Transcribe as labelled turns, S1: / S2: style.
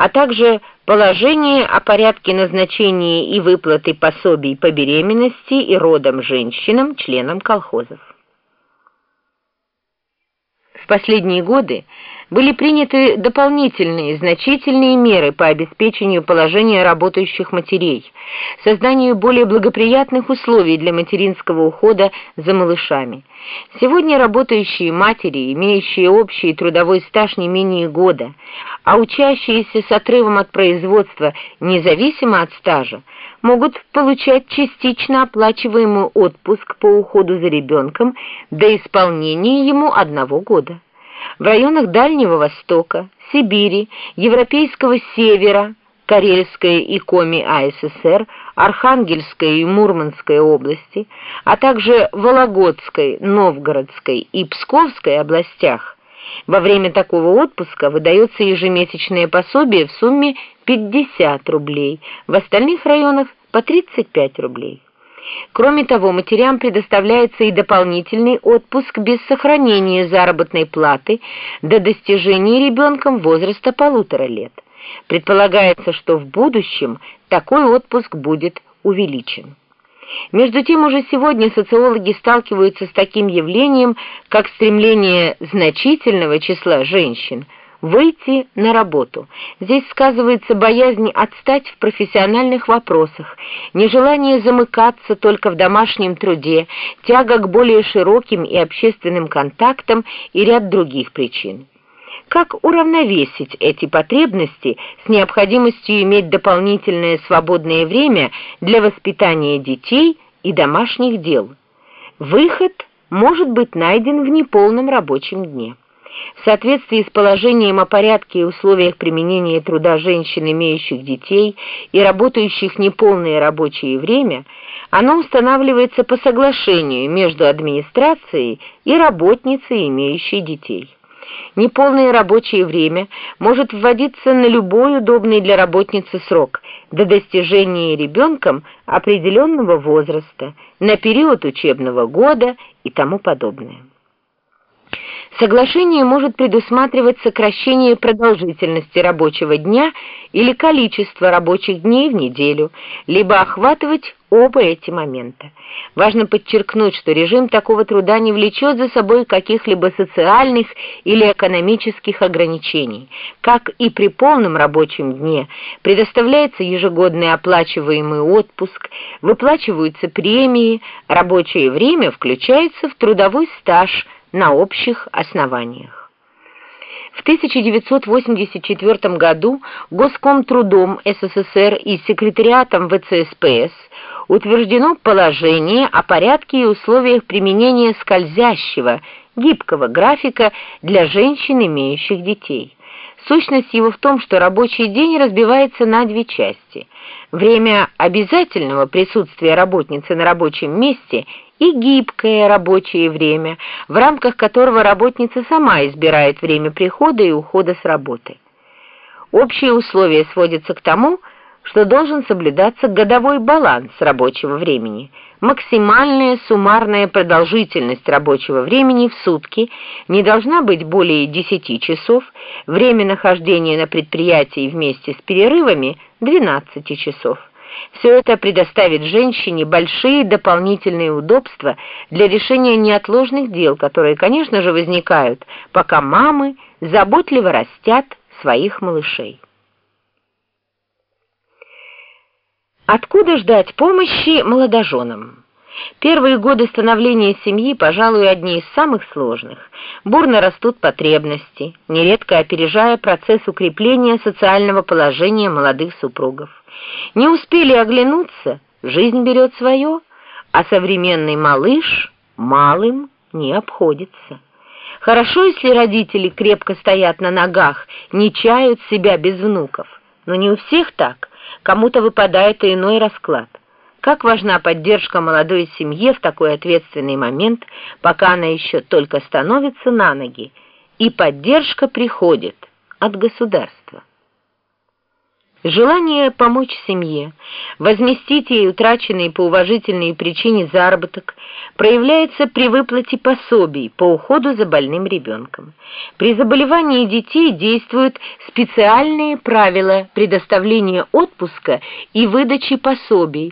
S1: а также положение о порядке назначения и выплаты пособий по беременности и родам женщинам, членам колхозов. Последние годы были приняты дополнительные значительные меры по обеспечению положения работающих матерей, созданию более благоприятных условий для материнского ухода за малышами. Сегодня работающие матери, имеющие общий трудовой стаж не менее года, а учащиеся с отрывом от производства независимо от стажа, могут получать частично оплачиваемый отпуск по уходу за ребенком до исполнения ему одного года в районах Дальнего Востока, Сибири, Европейского Севера, Карельской и Коми АССР, Архангельской и Мурманской области, а также Вологодской, Новгородской и Псковской областях, во время такого отпуска выдается ежемесячное пособие в сумме 50 рублей, в остальных районах по 35 рублей. Кроме того, матерям предоставляется и дополнительный отпуск без сохранения заработной платы до достижения ребенком возраста полутора лет. Предполагается, что в будущем такой отпуск будет увеличен. Между тем, уже сегодня социологи сталкиваются с таким явлением, как стремление значительного числа женщин – выйти на работу. Здесь сказывается боязнь отстать в профессиональных вопросах, нежелание замыкаться только в домашнем труде, тяга к более широким и общественным контактам и ряд других причин. Как уравновесить эти потребности с необходимостью иметь дополнительное свободное время для воспитания детей и домашних дел? Выход может быть найден в неполном рабочем дне. В соответствии с положением о порядке и условиях применения труда женщин, имеющих детей и работающих неполное рабочее время, оно устанавливается по соглашению между администрацией и работницей, имеющей детей. Неполное рабочее время может вводиться на любой удобный для работницы срок до достижения ребенком определенного возраста, на период учебного года и тому подобное. Соглашение может предусматривать сокращение продолжительности рабочего дня или количество рабочих дней в неделю, либо охватывать оба эти момента. Важно подчеркнуть, что режим такого труда не влечет за собой каких-либо социальных или экономических ограничений. Как и при полном рабочем дне, предоставляется ежегодный оплачиваемый отпуск, выплачиваются премии, рабочее время включается в трудовой стаж – на общих основаниях. В 1984 году Госкомтрудом СССР и секретариатом ВЦСПС утверждено положение о порядке и условиях применения скользящего, гибкого графика для женщин, имеющих детей. Сущность его в том, что рабочий день разбивается на две части. Время обязательного присутствия работницы на рабочем месте и гибкое рабочее время, в рамках которого работница сама избирает время прихода и ухода с работы. Общие условия сводятся к тому, что должен соблюдаться годовой баланс рабочего времени. Максимальная суммарная продолжительность рабочего времени в сутки не должна быть более 10 часов, время нахождения на предприятии вместе с перерывами – 12 часов. Все это предоставит женщине большие дополнительные удобства для решения неотложных дел, которые, конечно же, возникают, пока мамы заботливо растят своих малышей. Откуда ждать помощи молодоженам? Первые годы становления семьи, пожалуй, одни из самых сложных. Бурно растут потребности, нередко опережая процесс укрепления социального положения молодых супругов. Не успели оглянуться, жизнь берет свое, а современный малыш малым не обходится. Хорошо, если родители крепко стоят на ногах, не чают себя без внуков, но не у всех так кому-то выпадает иной расклад. Как важна поддержка молодой семье в такой ответственный момент, пока она еще только становится на ноги, и поддержка приходит от государства. Желание помочь семье, возместить ей утраченный по уважительной причине заработок проявляется при выплате пособий по уходу за больным ребенком. При заболевании детей действуют специальные правила предоставления отпуска и выдачи пособий,